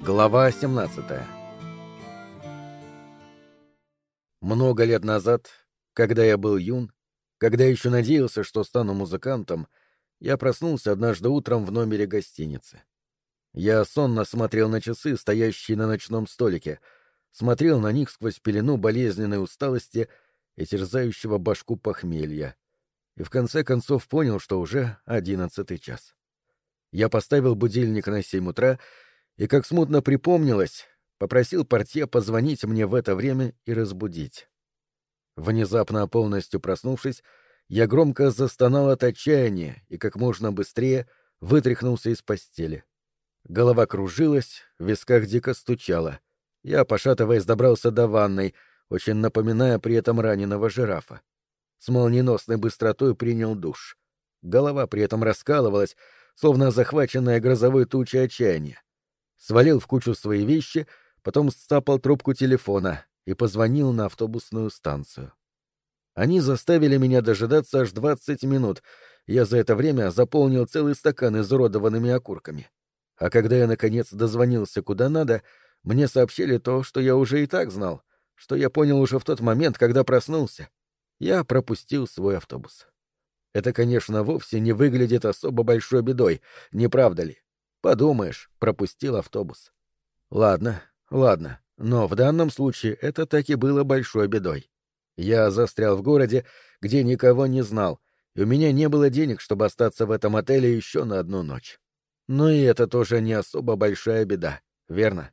Глава 17 Много лет назад, когда я был юн, когда еще надеялся, что стану музыкантом, я проснулся однажды утром в номере гостиницы. Я сонно смотрел на часы, стоящие на ночном столике, смотрел на них сквозь пелену болезненной усталости и терзающего башку похмелья, и в конце концов понял, что уже одиннадцатый час. Я поставил будильник на семь утра и, как смутно припомнилось, попросил портье позвонить мне в это время и разбудить. Внезапно полностью проснувшись, я громко застонал от отчаяния и как можно быстрее вытряхнулся из постели. Голова кружилась, в висках дико стучала. Я, пошатываясь, добрался до ванной, очень напоминая при этом раненого жирафа. С молниеносной быстротой принял душ. Голова при этом раскалывалась, словно захваченная грозовой тучей отчаяния. Свалил в кучу свои вещи, потом сцапал трубку телефона и позвонил на автобусную станцию. Они заставили меня дожидаться аж двадцать минут. Я за это время заполнил целый стакан изуродованными окурками. А когда я, наконец, дозвонился куда надо, мне сообщили то, что я уже и так знал, что я понял уже в тот момент, когда проснулся. Я пропустил свой автобус. Это, конечно, вовсе не выглядит особо большой бедой, не правда ли? Подумаешь, пропустил автобус. Ладно, ладно, но в данном случае это таки было большой бедой. Я застрял в городе, где никого не знал, и у меня не было денег, чтобы остаться в этом отеле еще на одну ночь. Но и это тоже не особо большая беда, верно?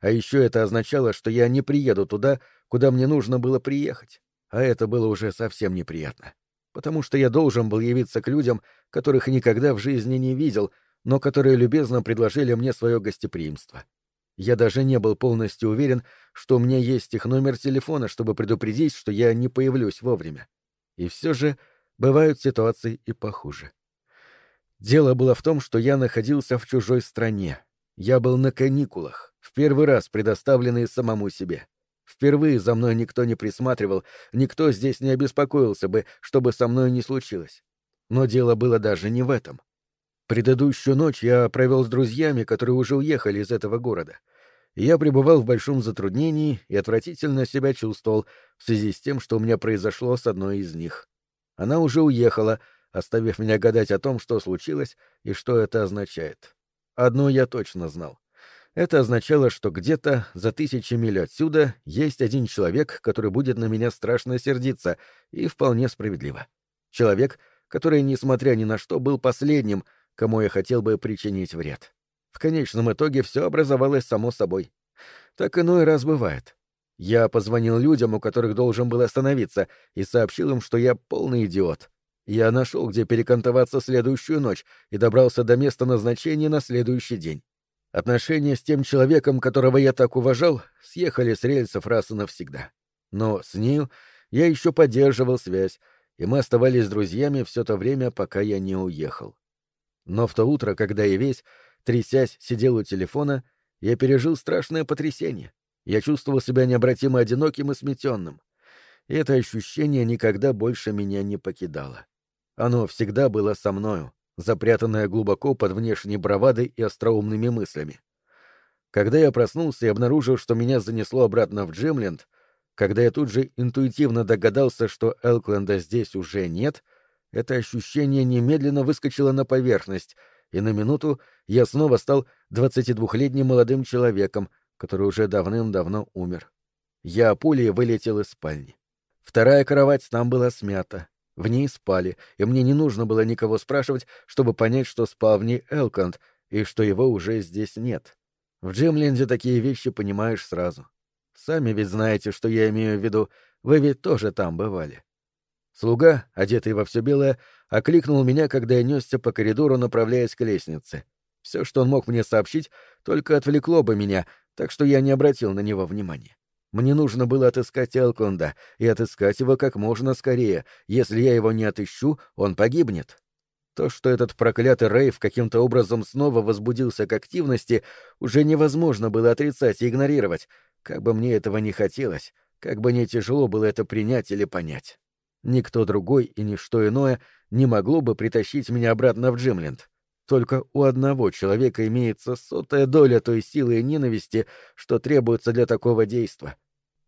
А еще это означало, что я не приеду туда, куда мне нужно было приехать. А это было уже совсем неприятно потому что я должен был явиться к людям, которых никогда в жизни не видел, но которые любезно предложили мне свое гостеприимство. Я даже не был полностью уверен, что у меня есть их номер телефона, чтобы предупредить, что я не появлюсь вовремя. И все же бывают ситуации и похуже. Дело было в том, что я находился в чужой стране. Я был на каникулах, в первый раз предоставленный самому себе. Впервые за мной никто не присматривал, никто здесь не обеспокоился бы, чтобы со мной не случилось. Но дело было даже не в этом. Предыдущую ночь я провел с друзьями, которые уже уехали из этого города. Я пребывал в большом затруднении и отвратительно себя чувствовал в связи с тем, что у меня произошло с одной из них. Она уже уехала, оставив меня гадать о том, что случилось и что это означает. Одно я точно знал. Это означало, что где-то за тысячи миль отсюда есть один человек, который будет на меня страшно сердиться, и вполне справедливо. Человек, который, несмотря ни на что, был последним, кому я хотел бы причинить вред. В конечном итоге все образовалось само собой. Так иной раз бывает. Я позвонил людям, у которых должен был остановиться, и сообщил им, что я полный идиот. Я нашел, где перекантоваться следующую ночь, и добрался до места назначения на следующий день. Отношения с тем человеком, которого я так уважал, съехали с рельсов раз и навсегда. Но с нею я еще поддерживал связь, и мы оставались друзьями все то время, пока я не уехал. Но в то утро, когда я весь, трясясь, сидел у телефона, я пережил страшное потрясение. Я чувствовал себя необратимо одиноким и сметенным. И это ощущение никогда больше меня не покидало. Оно всегда было со мною, запрятанная глубоко под внешней бравадой и остроумными мыслями. Когда я проснулся и обнаружил, что меня занесло обратно в Джемленд, когда я тут же интуитивно догадался, что Элкленда здесь уже нет, это ощущение немедленно выскочило на поверхность, и на минуту я снова стал 22-летним молодым человеком, который уже давным-давно умер. Я пулей вылетел из спальни. Вторая кровать там была смята, в ней спали, и мне не нужно было никого спрашивать, чтобы понять, что спал в ней Элконд, и что его уже здесь нет. В Джимленде такие вещи понимаешь сразу. Сами ведь знаете, что я имею в виду, вы ведь тоже там бывали. Слуга, одетый во все белое, окликнул меня, когда я несся по коридору, направляясь к лестнице. Все, что он мог мне сообщить, только отвлекло бы меня, так что я не обратил на него внимания. Мне нужно было отыскать Элконда, и отыскать его как можно скорее. Если я его не отыщу, он погибнет. То, что этот проклятый Рейв каким-то образом снова возбудился к активности, уже невозможно было отрицать и игнорировать, как бы мне этого не хотелось, как бы не тяжело было это принять или понять. Никто другой и ничто иное не могло бы притащить меня обратно в Джимленд. только у одного человека имеется сотая доля той силы и ненависти, что требуется для такого действа.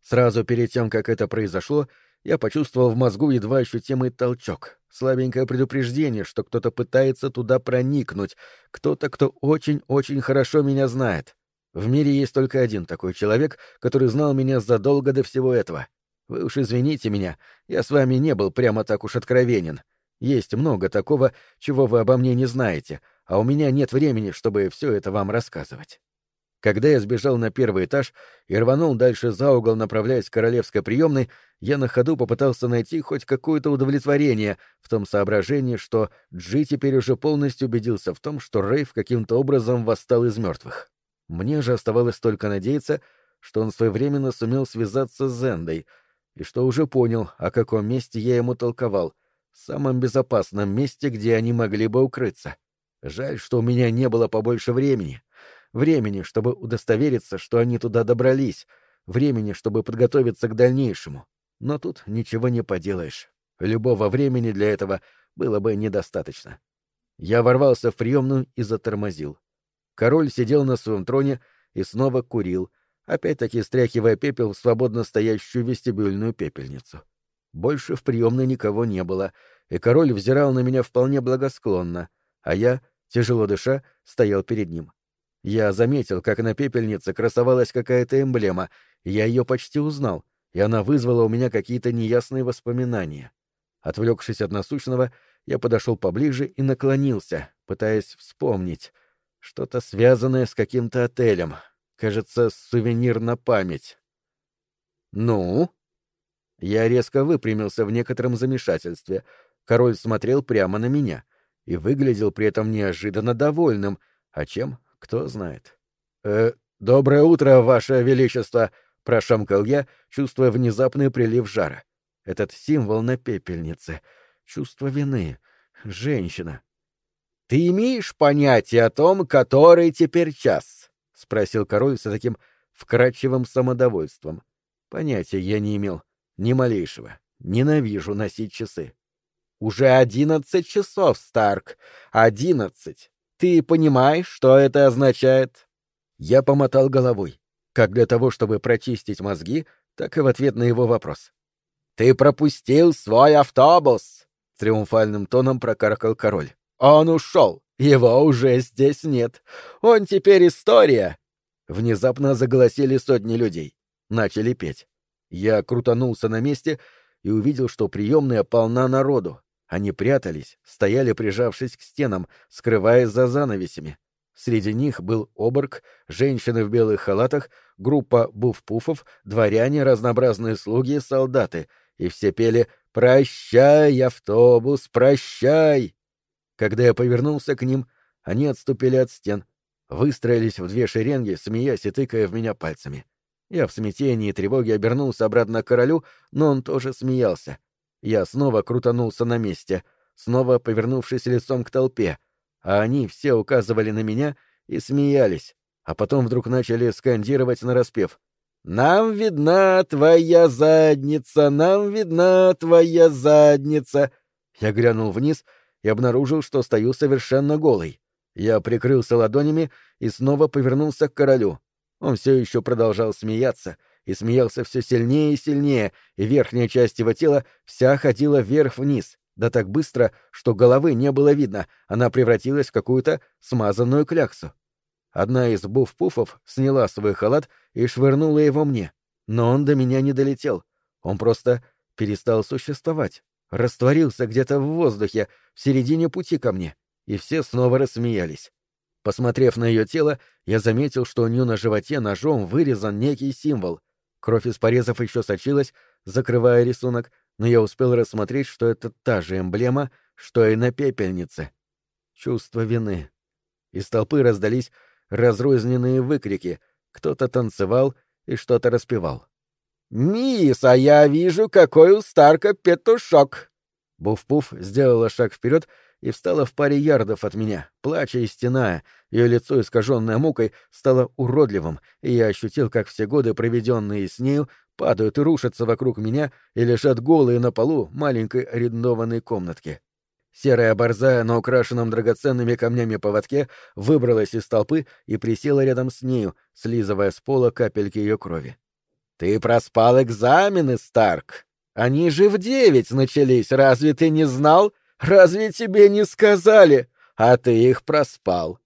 Сразу перед тем, как это произошло, я почувствовал в мозгу едва ощутимый толчок, слабенькое предупреждение, что кто-то пытается туда проникнуть, кто-то, кто очень-очень хорошо меня знает. В мире есть только один такой человек, который знал меня задолго до всего этого. Вы уж извините меня, я с вами не был прямо так уж откровенен. Есть много такого, чего вы обо мне не знаете, а у меня нет времени, чтобы все это вам рассказывать. Когда я сбежал на первый этаж и рванул дальше за угол, направляясь к королевской приемной, я на ходу попытался найти хоть какое-то удовлетворение в том соображении, что Джи теперь уже полностью убедился в том, что Рейв каким-то образом восстал из мертвых. Мне же оставалось только надеяться, что он своевременно сумел связаться с Зендой, и что уже понял, о каком месте я ему толковал, самом безопасном месте, где они могли бы укрыться. Жаль, что у меня не было побольше времени — времени, чтобы удостовериться, что они туда добрались, времени, чтобы подготовиться к дальнейшему. Но тут ничего не поделаешь. Любого времени для этого было бы недостаточно. Я ворвался в приемную и затормозил. Король сидел на своем троне и снова курил, опять-таки стряхивая пепел в свободно стоящую вестибюльную пепельницу. Больше в приемной никого не было, и король взирал на меня вполне благосклонно, а я, тяжело дыша, стоял перед ним. Я заметил, как на пепельнице красовалась какая-то эмблема, я ее почти узнал, и она вызвала у меня какие-то неясные воспоминания. Отвлекшись от насущного, я подошел поближе и наклонился, пытаясь вспомнить. Что-то связанное с каким-то отелем. Кажется, сувенир на память. «Ну?» Я резко выпрямился в некотором замешательстве. Король смотрел прямо на меня и выглядел при этом неожиданно довольным, а чем кто знает. «Э, доброе утро, Ваше Величество!» — прошамкал я, чувствуя внезапный прилив жара. Этот символ на пепельнице. Чувство вины. Женщина. «Ты имеешь понятие о том, который теперь час?» — спросил король с таким вкрадчивым самодовольством. Понятия я не имел. Ни малейшего. Ненавижу носить часы. «Уже одиннадцать часов, Старк. Одиннадцать. Ты понимаешь, что это означает? Я помотал головой, как для того, чтобы прочистить мозги, так и в ответ на его вопрос. Ты пропустил свой автобус, триумфальным тоном прокаркал король. Он ушел. Его уже здесь нет. Он теперь история. Внезапно заголосили сотни людей. Начали петь. Я крутанулся на месте и увидел, что приемная полна народу. Они прятались, стояли прижавшись к стенам, скрываясь за занавесями. Среди них был оборг, женщины в белых халатах, группа буф-пуфов, дворяне, разнообразные слуги солдаты, и все пели «Прощай, автобус, прощай!». Когда я повернулся к ним, они отступили от стен, выстроились в две шеренги, смеясь и тыкая в меня пальцами. Я в смятении и тревоге обернулся обратно к королю, но он тоже смеялся — я снова крутанулся на месте, снова повернувшись лицом к толпе, а они все указывали на меня и смеялись, а потом вдруг начали скандировать нараспев. «Нам видна твоя задница! Нам видна твоя задница!» Я глянул вниз и обнаружил, что стою совершенно голый. Я прикрылся ладонями и снова повернулся к королю. Он все еще продолжал смеяться — и смеялся все сильнее и сильнее, и верхняя часть его тела вся ходила вверх-вниз, да так быстро, что головы не было видно, она превратилась в какую-то смазанную кляксу. Одна из буф-пуфов сняла свой халат и швырнула его мне, но он до меня не долетел. Он просто перестал существовать, растворился где-то в воздухе, в середине пути ко мне, и все снова рассмеялись. Посмотрев на ее тело, я заметил, что у нее на животе ножом вырезан некий символ. Кровь из порезов еще сочилась, закрывая рисунок, но я успел рассмотреть, что это та же эмблема, что и на пепельнице. Чувство вины. Из толпы раздались разрозненные выкрики. Кто-то танцевал и что-то распевал. «Мисс, а я вижу, какой у Старка петушок!» Буф-пуф сделала шаг вперед и встала в паре ярдов от меня, плача и стеная. Ее лицо, искаженное мукой, стало уродливым, и я ощутил, как все годы, проведенные с нею, падают и рушатся вокруг меня и лежат голые на полу маленькой арендованной комнатки. Серая борзая на украшенном драгоценными камнями поводке выбралась из толпы и присела рядом с нею, слизывая с пола капельки ее крови. «Ты проспал экзамены, Старк! Они же в девять начались, разве ты не знал? Разве тебе не сказали? А ты их проспал!»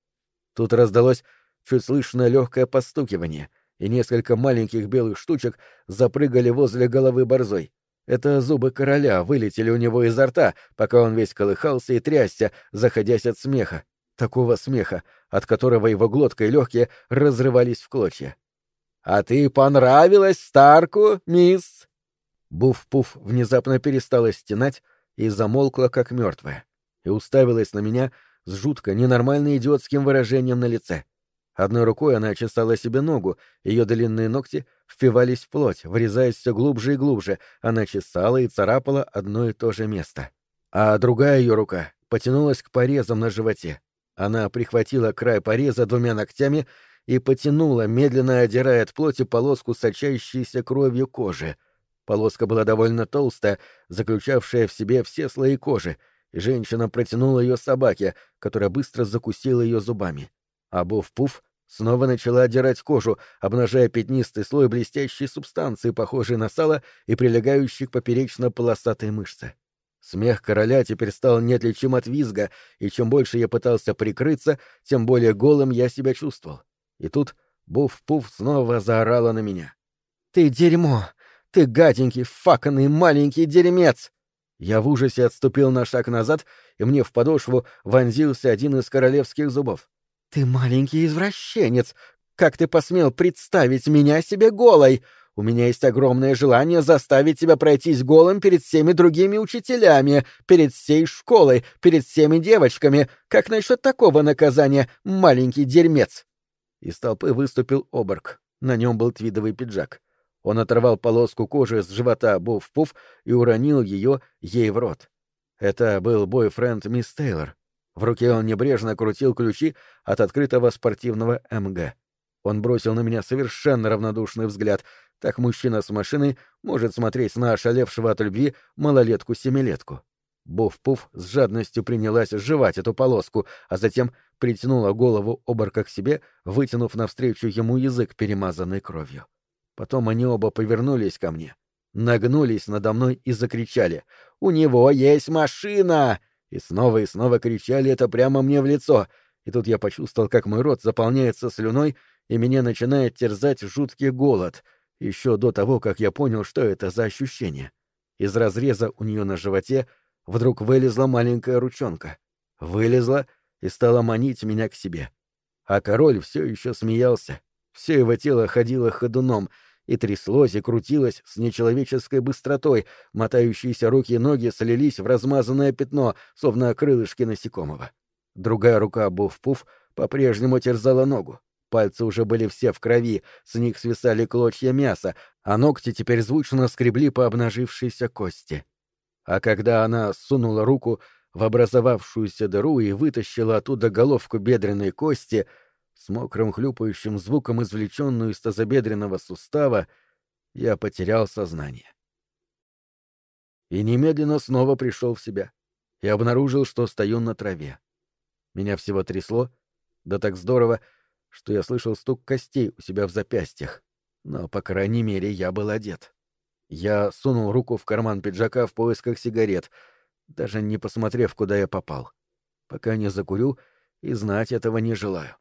Тут раздалось чуть слышное легкое постукивание, и несколько маленьких белых штучек запрыгали возле головы борзой. Это зубы короля вылетели у него изо рта, пока он весь колыхался и трясся, заходясь от смеха. Такого смеха, от которого его глотка и легкие разрывались в клочья. «А ты понравилась Старку, мисс?» Буф-пуф внезапно перестала стенать и замолкла, как мертвая, и уставилась на меня с жутко ненормально идиотским выражением на лице. Одной рукой она чесала себе ногу, ее длинные ногти впивались в плоть, врезаясь все глубже и глубже, она чесала и царапала одно и то же место. А другая ее рука потянулась к порезам на животе. Она прихватила край пореза двумя ногтями и потянула, медленно одирая от плоти полоску сочащейся кровью кожи. Полоска была довольно толстая, заключавшая в себе все слои кожи, и женщина протянула ее собаке, которая быстро закусила ее зубами а Буф-Пуф снова начала отдирать кожу, обнажая пятнистый слой блестящей субстанции, похожей на сало и прилегающей к поперечно-полосатой мышце. Смех короля теперь стал неотличим от визга, и чем больше я пытался прикрыться, тем более голым я себя чувствовал. И тут Буф-Пуф снова заорала на меня. «Ты дерьмо! Ты гаденький, факанный маленький дерьмец!» Я в ужасе отступил на шаг назад, и мне в подошву вонзился один из королевских зубов. «Ты маленький извращенец! Как ты посмел представить меня себе голой? У меня есть огромное желание заставить тебя пройтись голым перед всеми другими учителями, перед всей школой, перед всеми девочками. Как насчет такого наказания, маленький дерьмец?» Из толпы выступил оборк. На нем был твидовый пиджак. Он оторвал полоску кожи с живота Буф-Пуф и уронил ее ей в рот. Это был бойфренд мисс Тейлор. В руке он небрежно крутил ключи от открытого спортивного МГ. Он бросил на меня совершенно равнодушный взгляд. Так мужчина с машиной может смотреть на ошалевшего от любви малолетку-семилетку. Буф-пуф с жадностью принялась сживать эту полоску, а затем притянула голову оборка к себе, вытянув навстречу ему язык, перемазанный кровью. Потом они оба повернулись ко мне, нагнулись надо мной и закричали «У него есть машина!» и снова и снова кричали это прямо мне в лицо, и тут я почувствовал, как мой рот заполняется слюной, и меня начинает терзать жуткий голод, еще до того, как я понял, что это за ощущение. Из разреза у нее на животе вдруг вылезла маленькая ручонка. Вылезла и стала манить меня к себе. А король все еще смеялся. Все его тело ходило ходуном — и тряслось и крутилось с нечеловеческой быстротой, мотающиеся руки и ноги слились в размазанное пятно, словно крылышки насекомого. Другая рука Буф-Пуф по-прежнему терзала ногу. Пальцы уже были все в крови, с них свисали клочья мяса, а ногти теперь звучно скребли по обнажившейся кости. А когда она сунула руку в образовавшуюся дыру и вытащила оттуда головку бедренной кости — с мокрым хлюпающим звуком, извлеченную из тазобедренного сустава, я потерял сознание. И немедленно снова пришел в себя и обнаружил, что стою на траве. Меня всего трясло, да так здорово, что я слышал стук костей у себя в запястьях, но, по крайней мере, я был одет. Я сунул руку в карман пиджака в поисках сигарет, даже не посмотрев, куда я попал. Пока не закурю, и знать этого не желаю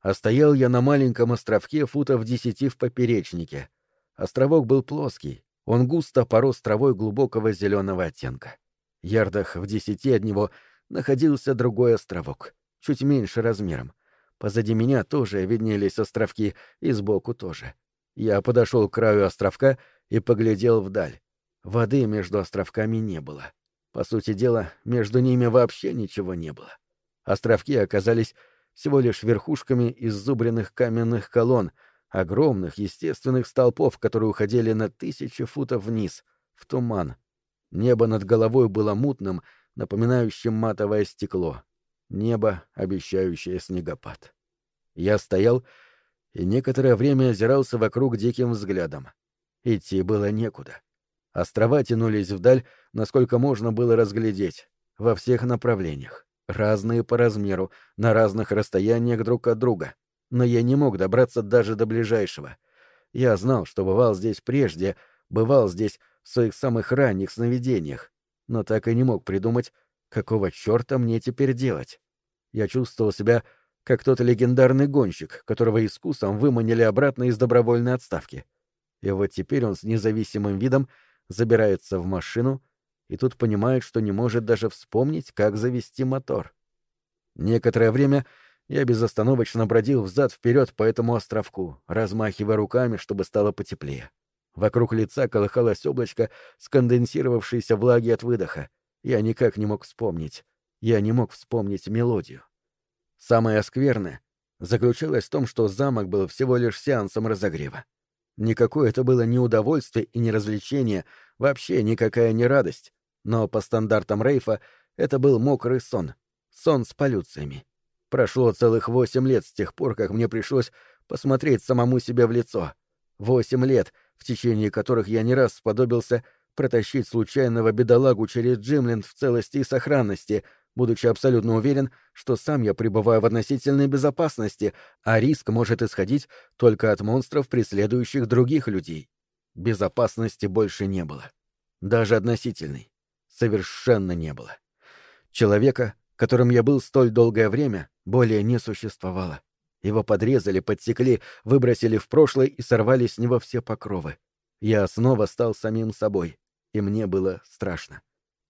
а стоял я на маленьком островке футов десяти в поперечнике. Островок был плоский, он густо порос травой глубокого зеленого оттенка. Ярдах в десяти от него находился другой островок, чуть меньше размером. Позади меня тоже виднелись островки, и сбоку тоже. Я подошел к краю островка и поглядел вдаль. Воды между островками не было. По сути дела, между ними вообще ничего не было. Островки оказались всего лишь верхушками иззубренных каменных колонн, огромных естественных столпов, которые уходили на тысячи футов вниз, в туман. Небо над головой было мутным, напоминающим матовое стекло. Небо, обещающее снегопад. Я стоял и некоторое время озирался вокруг диким взглядом. Идти было некуда. Острова тянулись вдаль, насколько можно было разглядеть. во всех направлениях, разные по размеру, на разных расстояниях друг от друга. Но я не мог добраться даже до ближайшего. Я знал, что бывал здесь прежде, бывал здесь в своих самых ранних сновидениях, но так и не мог придумать, какого черта мне теперь делать. Я чувствовал себя как тот легендарный гонщик, которого искусом выманили обратно из добровольной отставки. И вот теперь он с независимым видом забирается в машину и тут понимает, что не может даже вспомнить, как завести мотор. Некоторое время я безостановочно бродил взад-вперед по этому островку, размахивая руками, чтобы стало потеплее. Вокруг лица колыхалось облачко сконденсировавшейся влаги от выдоха. Я никак не мог вспомнить. Я не мог вспомнить мелодию. Самое скверное заключалось в том, что замок был всего лишь сеансом разогрева. Никакое это было не удовольствие и не развлечение, вообще никакая не радость. Но по стандартам Рейфа это был мокрый сон. Сон с полюциями. Прошло целых восемь лет с тех пор, как мне пришлось посмотреть самому себе в лицо. Восемь лет, в течение которых я не раз сподобился протащить случайного бедолагу через Джимленд в целости и сохранности — будучи абсолютно уверен, что сам я пребываю в относительной безопасности, а риск может исходить только от монстров, преследующих других людей. Безопасности больше не было. Даже относительной. Совершенно не было. Человека, которым я был столь долгое время, более не существовало. Его подрезали, подсекли, выбросили в прошлое и сорвали с него все покровы. Я снова стал самим собой, и мне было страшно.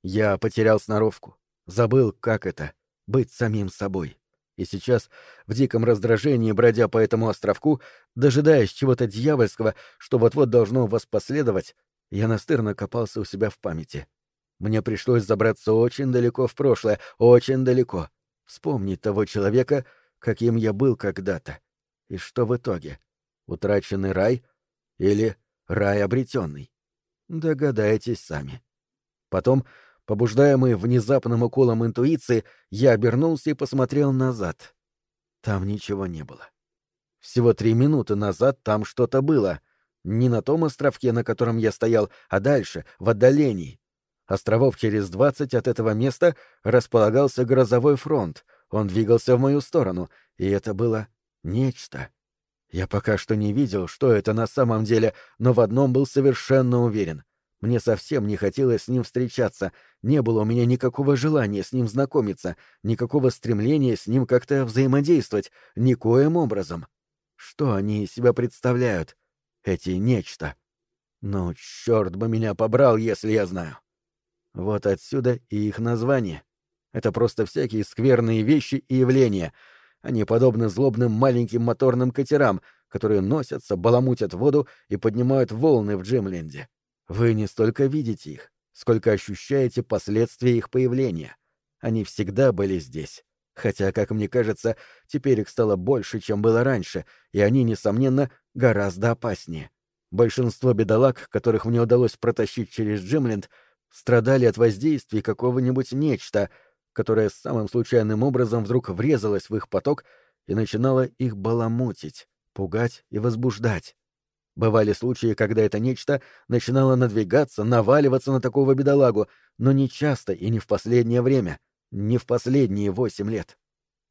Я потерял сноровку, Забыл, как это — быть самим собой. И сейчас, в диком раздражении, бродя по этому островку, дожидаясь чего-то дьявольского, что вот-вот должно воспоследовать, я настырно копался у себя в памяти. Мне пришлось забраться очень далеко в прошлое, очень далеко. Вспомнить того человека, каким я был когда-то. И что в итоге? Утраченный рай или рай обретенный? Догадайтесь сами. Потом Побуждаемый внезапным уколом интуиции, я обернулся и посмотрел назад. Там ничего не было. Всего три минуты назад там что-то было. Не на том островке, на котором я стоял, а дальше, в отдалении. Островов через двадцать от этого места располагался грозовой фронт. Он двигался в мою сторону, и это было нечто. Я пока что не видел, что это на самом деле, но в одном был совершенно уверен. Мне совсем не хотелось с ним встречаться, не было у меня никакого желания с ним знакомиться, никакого стремления с ним как-то взаимодействовать, никоим образом. Что они из себя представляют, эти нечто? Ну, черт бы меня побрал, если я знаю. Вот отсюда и их название. Это просто всякие скверные вещи и явления. Они подобны злобным маленьким моторным катерам, которые носятся, баламутят воду и поднимают волны в Джимленде. Вы не столько видите их, сколько ощущаете последствия их появления. Они всегда были здесь. Хотя, как мне кажется, теперь их стало больше, чем было раньше, и они, несомненно, гораздо опаснее. Большинство бедолаг, которых мне удалось протащить через Джимленд, страдали от воздействия какого-нибудь нечто, которое самым случайным образом вдруг врезалось в их поток и начинало их баламутить, пугать и возбуждать. Бывали случаи, когда это нечто начинало надвигаться, наваливаться на такого бедолагу, но не часто и не в последнее время, не в последние восемь лет.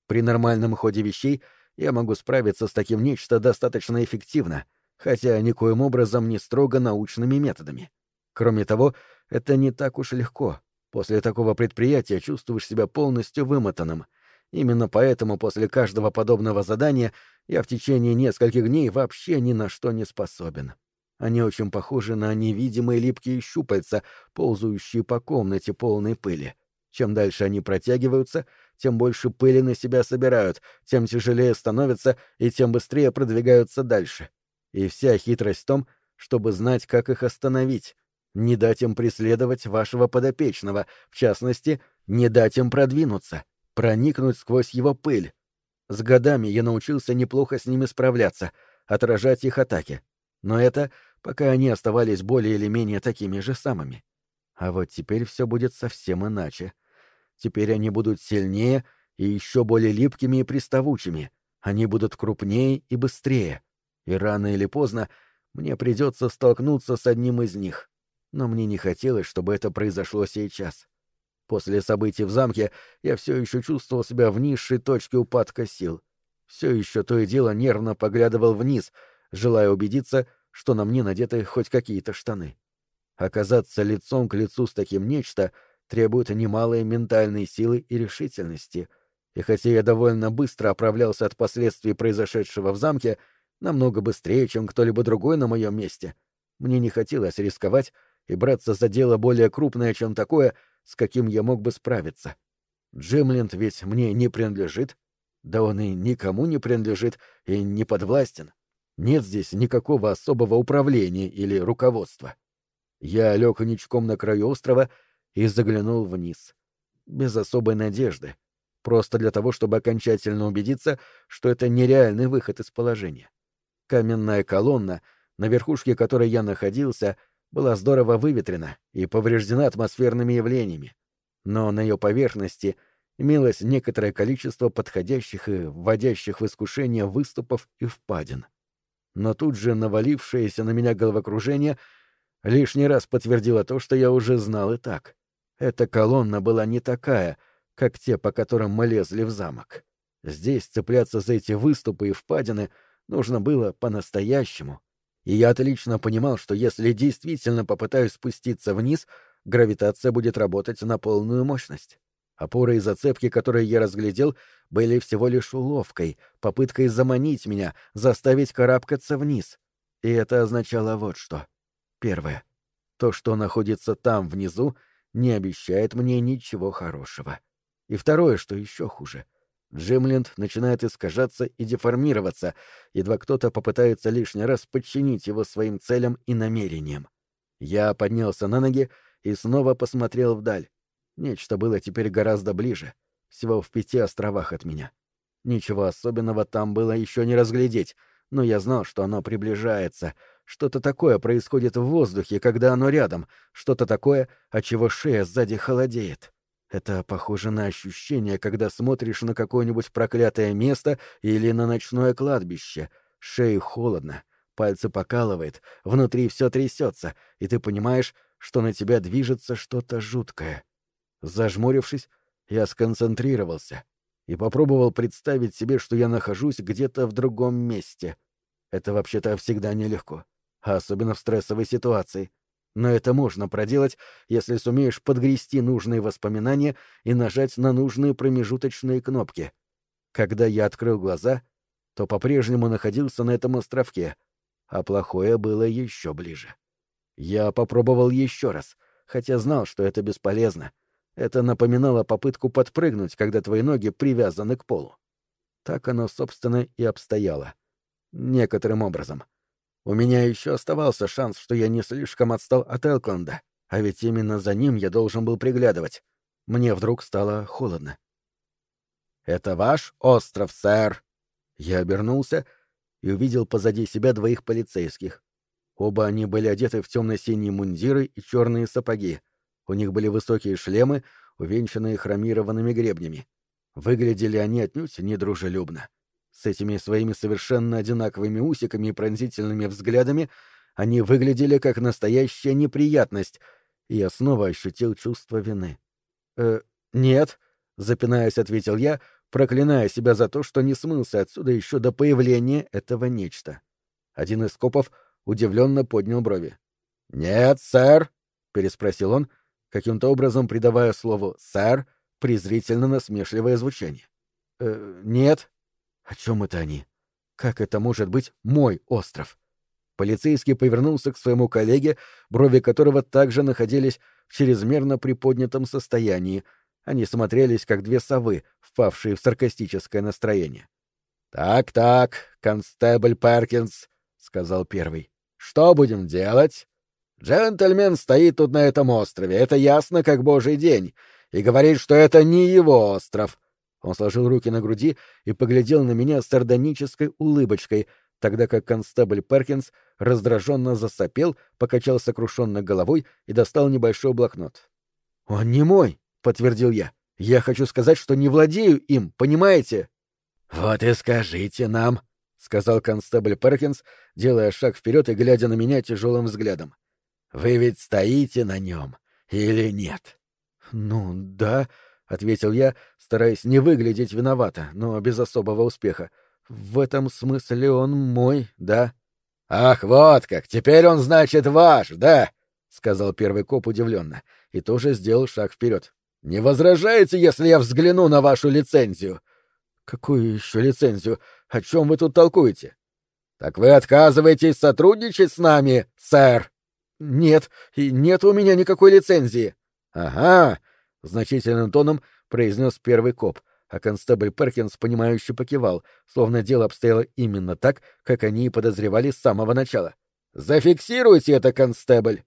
При нормальном ходе вещей я могу справиться с таким нечто достаточно эффективно, хотя никоим образом не строго научными методами. Кроме того, это не так уж легко. После такого предприятия чувствуешь себя полностью вымотанным — Именно поэтому после каждого подобного задания я в течение нескольких дней вообще ни на что не способен. Они очень похожи на невидимые липкие щупальца, ползающие по комнате полной пыли. Чем дальше они протягиваются, тем больше пыли на себя собирают, тем тяжелее становятся и тем быстрее продвигаются дальше. И вся хитрость в том, чтобы знать, как их остановить, не дать им преследовать вашего подопечного, в частности, не дать им продвинуться проникнуть сквозь его пыль. С годами я научился неплохо с ними справляться, отражать их атаки. Но это пока они оставались более или менее такими же самыми. А вот теперь все будет совсем иначе. Теперь они будут сильнее и еще более липкими и приставучими. Они будут крупнее и быстрее. И рано или поздно мне придется столкнуться с одним из них. Но мне не хотелось, чтобы это произошло сейчас. После событий в замке я все еще чувствовал себя в низшей точке упадка сил. Все еще то и дело нервно поглядывал вниз, желая убедиться, что на мне надеты хоть какие-то штаны. Оказаться лицом к лицу с таким нечто требует немалой ментальной силы и решительности. И хотя я довольно быстро оправлялся от последствий произошедшего в замке, намного быстрее, чем кто-либо другой на моем месте, мне не хотелось рисковать и браться за дело более крупное, чем такое, с каким я мог бы справиться. Джимленд ведь мне не принадлежит, да он и никому не принадлежит и не подвластен. Нет здесь никакого особого управления или руководства. Я лег ничком на краю острова и заглянул вниз. Без особой надежды. Просто для того, чтобы окончательно убедиться, что это нереальный выход из положения. Каменная колонна, на верхушке которой я находился, была здорово выветрена и повреждена атмосферными явлениями. Но на ее поверхности имелось некоторое количество подходящих и вводящих в искушение выступов и впадин. Но тут же навалившееся на меня головокружение — лишний раз подтвердила то, что я уже знал и так. Эта колонна была не такая, как те, по которым мы лезли в замок. Здесь цепляться за эти выступы и впадины нужно было по-настоящему. И я отлично понимал, что если действительно попытаюсь спуститься вниз, гравитация будет работать на полную мощность. Опоры и зацепки, которые я разглядел, были всего лишь уловкой, попыткой заманить меня, заставить карабкаться вниз. И это означало вот что — Первое. То, что находится там внизу, не обещает мне ничего хорошего. И второе, что еще хуже. Джимленд начинает искажаться и деформироваться, едва кто-то попытается лишний раз подчинить его своим целям и намерениям. Я поднялся на ноги и снова посмотрел вдаль. Нечто было теперь гораздо ближе, всего в пяти островах от меня. Ничего особенного там было еще не разглядеть, но я знал, что оно приближается, что-то такое происходит в воздухе, когда оно рядом, что-то такое, от чего шея сзади холодеет. Это похоже на ощущение, когда смотришь на какое-нибудь проклятое место или на ночное кладбище. Шею холодно, пальцы покалывает, внутри все трясется, и ты понимаешь, что на тебя движется что-то жуткое. Зажмурившись, я сконцентрировался и попробовал представить себе, что я нахожусь где-то в другом месте. Это вообще-то всегда нелегко особенно в стрессовой ситуации. Но это можно проделать, если сумеешь подгрести нужные воспоминания и нажать на нужные промежуточные кнопки. Когда я открыл глаза, то по-прежнему находился на этом островке, а плохое было еще ближе. Я попробовал еще раз, хотя знал, что это бесполезно. Это напоминало попытку подпрыгнуть, когда твои ноги привязаны к полу. Так оно, собственно, и обстояло. Некоторым образом — у меня еще оставался шанс, что я не слишком отстал от Элкленда, а ведь именно за ним я должен был приглядывать. Мне вдруг стало холодно. «Это ваш остров, сэр?» Я обернулся и увидел позади себя двоих полицейских. Оба они были одеты в темно-синие мундиры и черные сапоги. У них были высокие шлемы, увенчанные хромированными гребнями. Выглядели они отнюдь недружелюбно. С этими своими совершенно одинаковыми усиками и пронзительными взглядами они выглядели как настоящая неприятность, и я снова ощутил чувство вины. «Э, нет», — запинаясь, ответил я, проклиная себя за то, что не смылся отсюда еще до появления этого нечто. Один из копов удивленно поднял брови. «Нет, сэр», — переспросил он, каким-то образом придавая слову «сэр» презрительно насмешливое звучание. «Э, «Нет», о чем это они? Как это может быть мой остров? Полицейский повернулся к своему коллеге, брови которого также находились в чрезмерно приподнятом состоянии. Они смотрелись, как две совы, впавшие в саркастическое настроение. «Так-так, констебль Перкинс», — сказал первый. «Что будем делать?» «Джентльмен стоит тут на этом острове, это ясно как божий день, и говорит, что это не его остров. Он сложил руки на груди и поглядел на меня с сардонической улыбочкой, тогда как констебль Перкинс раздраженно засопел, покачал сокрушенно головой и достал небольшой блокнот. «Он не мой», — подтвердил я. «Я хочу сказать, что не владею им, понимаете?» «Вот и скажите нам», — сказал констебль Перкинс, делая шаг вперед и глядя на меня тяжелым взглядом. «Вы ведь стоите на нем или нет?» Ну, да, — ответил я, стараясь не выглядеть виновато, но без особого успеха. В этом смысле он мой, да. Ах, вот как! Теперь он, значит, ваш, да? — сказал первый коп удивленно и тоже сделал шаг вперед. Не возражаете, если я взгляну на вашу лицензию? Какую еще лицензию? О чем вы тут толкуете? Так вы отказываетесь сотрудничать с нами, сэр? Нет, и нет у меня никакой лицензии. Ага, значительным тоном произнес первый коп, а констебль Перкинс понимающе покивал, словно дело обстояло именно так, как они и подозревали с самого начала. Зафиксируйте это, констебль.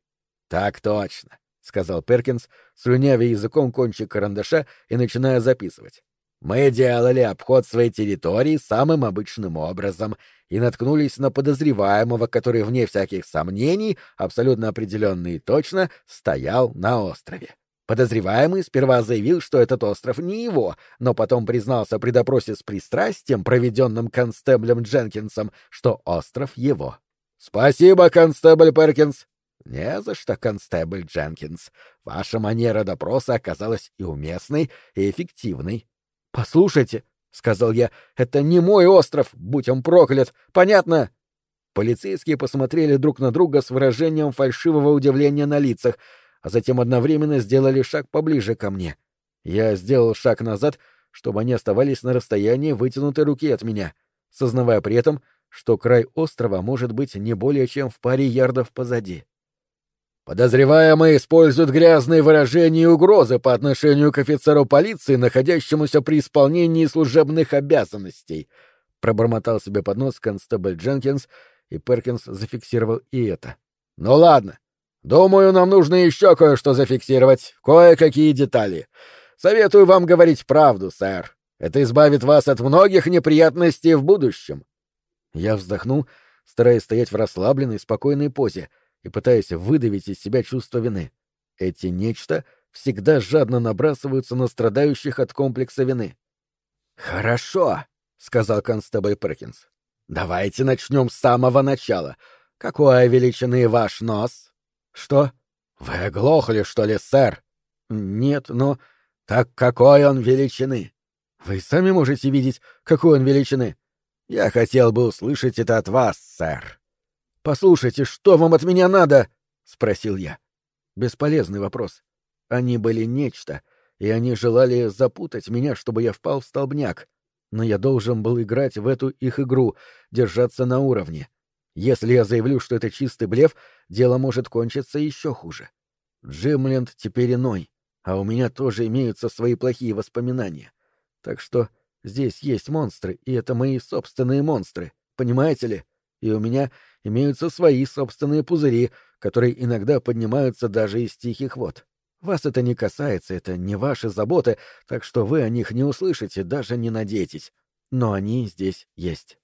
Так точно. — сказал Перкинс, слюнявя языком кончик карандаша и начиная записывать. «Мы делали обход своей территории самым обычным образом и наткнулись на подозреваемого, который, вне всяких сомнений, абсолютно определенно и точно, стоял на острове. Подозреваемый сперва заявил, что этот остров не его, но потом признался при допросе с пристрастием, проведенным констеблем Дженкинсом, что остров его. «Спасибо, констебль Перкинс!» «Не за что, констебль Дженкинс. Ваша манера допроса оказалась и уместной, и эффективной». «Послушайте», — сказал я, — «это не мой остров, будь он проклят. Понятно?» Полицейские посмотрели друг на друга с выражением фальшивого удивления на лицах, а затем одновременно сделали шаг поближе ко мне. Я сделал шаг назад, чтобы они оставались на расстоянии вытянутой руки от меня, сознавая при этом, что край острова может быть не более чем в паре ярдов позади. Подозреваемые используют грязные выражения и угрозы по отношению к офицеру полиции, находящемуся при исполнении служебных обязанностей. Пробормотал себе под нос констебль Дженкинс, и Перкинс зафиксировал и это. Ну ладно. Думаю, нам нужно еще кое-что зафиксировать, кое-какие детали. Советую вам говорить правду, сэр. Это избавит вас от многих неприятностей в будущем. Я вздохнул, стараясь стоять в расслабленной, спокойной позе — и пытаясь выдавить из себя чувство вины. Эти нечто всегда жадно набрасываются на страдающих от комплекса вины. «Хорошо», — сказал констебль Перкинс. «Давайте начнем с самого начала. Какой величины ваш нос?» «Что?» «Вы оглохли, что ли, сэр?» «Нет, но...» «Так какой он величины?» «Вы сами можете видеть, какой он величины?» «Я хотел бы услышать это от вас, сэр». «Послушайте, что вам от меня надо?» — спросил я. Бесполезный вопрос. Они были нечто, и они желали запутать меня, чтобы я впал в столбняк. Но я должен был играть в эту их игру, держаться на уровне. Если я заявлю, что это чистый блеф, дело может кончиться еще хуже. Джимленд теперь иной, а у меня тоже имеются свои плохие воспоминания. Так что здесь есть монстры, и это мои собственные монстры, понимаете ли? И у меня имеются свои собственные пузыри, которые иногда поднимаются даже из тихих вод. Вас это не касается, это не ваши заботы, так что вы о них не услышите, даже не надейтесь. Но они здесь есть.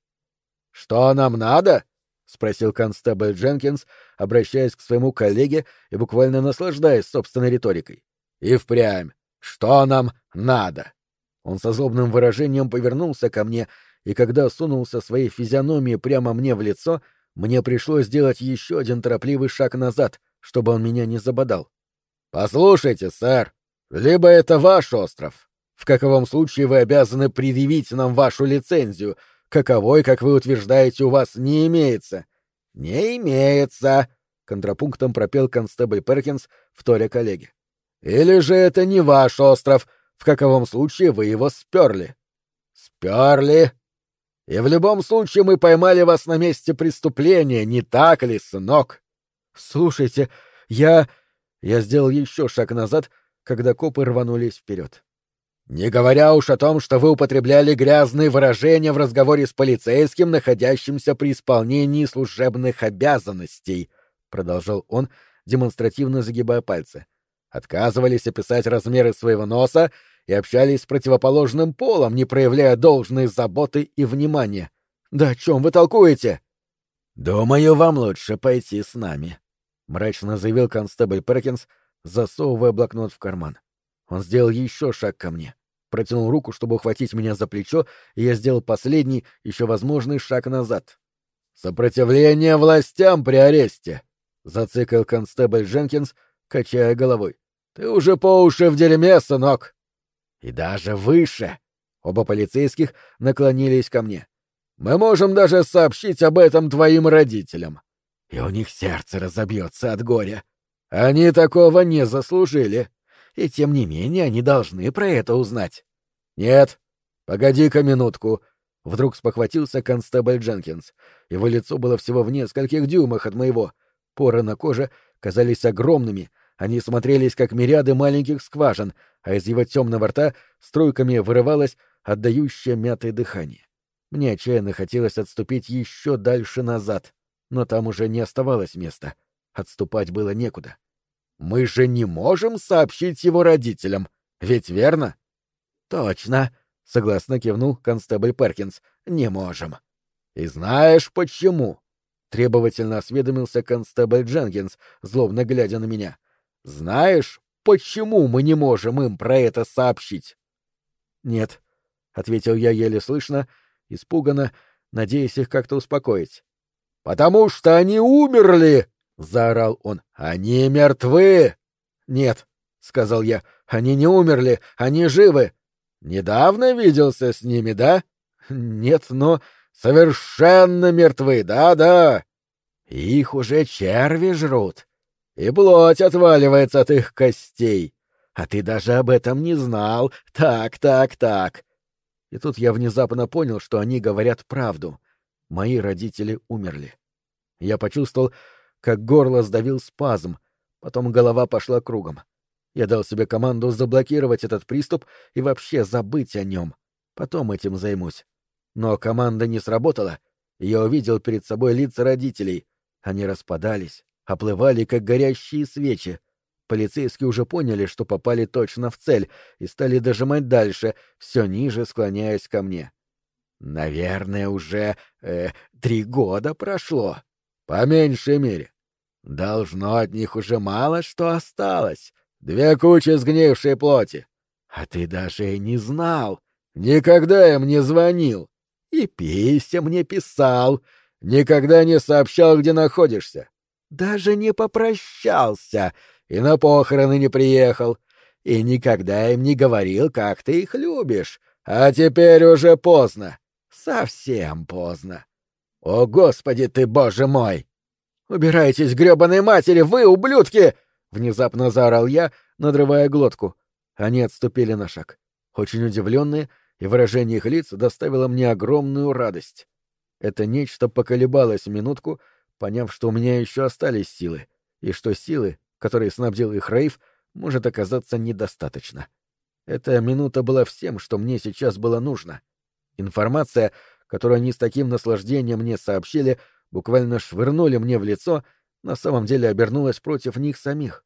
— Что нам надо? — спросил констебль Дженкинс, обращаясь к своему коллеге и буквально наслаждаясь собственной риторикой. — И впрямь. Что нам надо? Он со злобным выражением повернулся ко мне, и когда сунулся своей физиономией прямо мне в лицо — мне пришлось сделать еще один торопливый шаг назад, чтобы он меня не забодал. «Послушайте, сэр, либо это ваш остров. В каковом случае вы обязаны предъявить нам вашу лицензию, каковой, как вы утверждаете, у вас не имеется». «Не имеется», — контрапунктом пропел констебль Перкинс, вторя коллеге. «Или же это не ваш остров, в каковом случае вы его сперли». «Сперли?» И в любом случае мы поймали вас на месте преступления, не так ли, сынок? Слушайте, я... Я сделал еще шаг назад, когда копы рванулись вперед. Не говоря уж о том, что вы употребляли грязные выражения в разговоре с полицейским, находящимся при исполнении служебных обязанностей, продолжал он, демонстративно загибая пальцы. Отказывались описать размеры своего носа и общались с противоположным полом, не проявляя должной заботы и внимания. Да о чем вы толкуете? Думаю, вам лучше пойти с нами, мрачно заявил констебль Перкинс, засовывая блокнот в карман. Он сделал еще шаг ко мне, протянул руку, чтобы ухватить меня за плечо, и я сделал последний, еще возможный шаг назад. Сопротивление властям при аресте, зацикал констебль Дженкинс, качая головой. Ты уже по уши в дерьме, сынок. И даже выше. Оба полицейских наклонились ко мне. Мы можем даже сообщить об этом твоим родителям. И у них сердце разобьется от горя. Они такого не заслужили. И тем не менее они должны про это узнать. Нет, погоди-ка минутку. Вдруг спохватился констебль Дженкинс. Его лицо было всего в нескольких дюймах от моего. Поры на коже казались огромными, они смотрелись как мириады маленьких скважин, а из его темного рта струйками вырывалось отдающее мятое дыхание. Мне отчаянно хотелось отступить еще дальше назад, но там уже не оставалось места. Отступать было некуда. Мы же не можем сообщить его родителям, ведь верно? Точно, согласно кивнул констебль Перкинс. Не можем. И знаешь почему? Требовательно осведомился констебль Дженкинс, злобно глядя на меня. Знаешь, почему мы не можем им про это сообщить? Нет, ответил я еле слышно, испуганно, надеясь их как-то успокоить. Потому что они умерли, — заорал он. — Они мертвы! — Нет, — сказал я, — они не умерли, они живы. Недавно виделся с ними, да? — Нет, но... — Совершенно мертвы, да-да. Их уже черви жрут. И плоть отваливается от их костей. А ты даже об этом не знал. Так, так, так. И тут я внезапно понял, что они говорят правду. Мои родители умерли. Я почувствовал, как горло сдавил спазм, потом голова пошла кругом. Я дал себе команду заблокировать этот приступ и вообще забыть о нем. Потом этим займусь. Но команда не сработала, я увидел перед собой лица родителей. Они распадались, оплывали, как горящие свечи. Полицейские уже поняли, что попали точно в цель, и стали дожимать дальше, все ниже склоняясь ко мне. Наверное, уже э, три года прошло. По меньшей мере. Должно от них уже мало что осталось. Две кучи сгнившей плоти. А ты даже и не знал. Никогда им не звонил. И писем не писал. Никогда не сообщал, где находишься. Даже не попрощался и на похороны не приехал. И никогда им не говорил, как ты их любишь. А теперь уже поздно. Совсем поздно. «О, Господи ты, Боже мой!» «Убирайтесь, грёбаной матери, вы, ублюдки!» — внезапно заорал я, надрывая глотку. Они отступили на шаг. Очень удивленные, и выражение их лиц доставило мне огромную радость. Это нечто поколебалось минутку, поняв, что у меня еще остались силы, и что силы, которые снабдил их Рейв, может оказаться недостаточно. Эта минута была всем, что мне сейчас было нужно. Информация, которую они с таким наслаждением мне сообщили, буквально швырнули мне в лицо, на самом деле обернулась против них самих.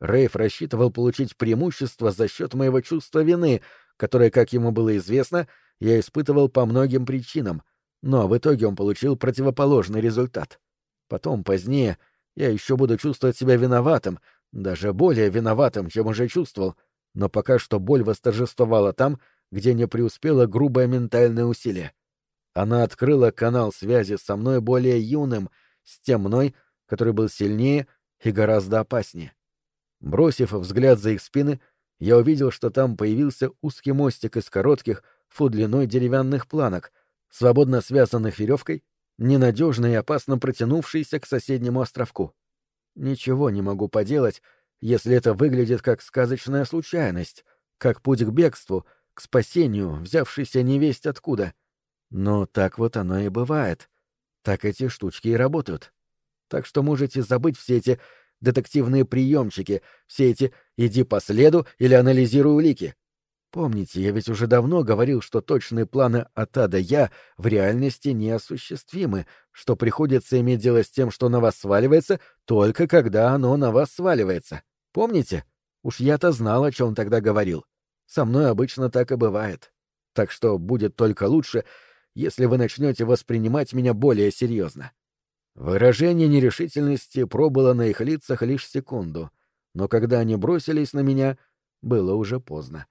Рейф рассчитывал получить преимущество за счет моего чувства вины, которое, как ему было известно, я испытывал по многим причинам, но в итоге он получил противоположный результат. Потом, позднее, я еще буду чувствовать себя виноватым, даже более виноватым, чем уже чувствовал, но пока что боль восторжествовала там, где не преуспело грубое ментальное усилие. Она открыла канал связи со мной более юным, с тем мной, который был сильнее и гораздо опаснее. Бросив взгляд за их спины, я увидел, что там появился узкий мостик из коротких, фу длиной деревянных планок, свободно связанных веревкой, ненадежно и опасно протянувшийся к соседнему островку. Ничего не могу поделать, если это выглядит как сказочная случайность, как путь к бегству, к спасению, взявшийся невесть откуда — но так вот оно и бывает. Так эти штучки и работают. Так что можете забыть все эти детективные приемчики, все эти «иди по следу» или «анализируй улики». Помните, я ведь уже давно говорил, что точные планы от А до Я в реальности неосуществимы, что приходится иметь дело с тем, что на вас сваливается, только когда оно на вас сваливается. Помните? Уж я-то знал, о чем тогда говорил. Со мной обычно так и бывает. Так что будет только лучше, если вы начнете воспринимать меня более серьезно. Выражение нерешительности пробыло на их лицах лишь секунду, но когда они бросились на меня, было уже поздно.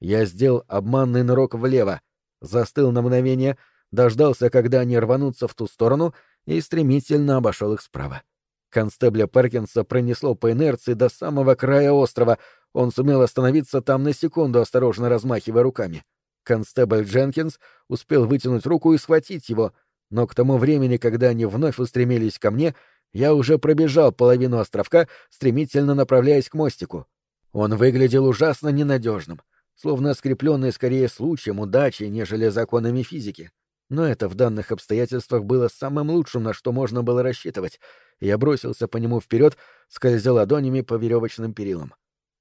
Я сделал обманный нырок влево, застыл на мгновение, дождался, когда они рванутся в ту сторону, и стремительно обошел их справа. Констебля Перкинса пронесло по инерции до самого края острова. Он сумел остановиться там на секунду, осторожно размахивая руками. Констебль Дженкинс успел вытянуть руку и схватить его, но к тому времени, когда они вновь устремились ко мне, я уже пробежал половину островка, стремительно направляясь к мостику. Он выглядел ужасно ненадежным, словно скрепленный скорее случаем, удачей, нежели законами физики. Но это в данных обстоятельствах было самым лучшим, на что можно было рассчитывать, я бросился по нему вперед, скользя ладонями по веревочным перилам.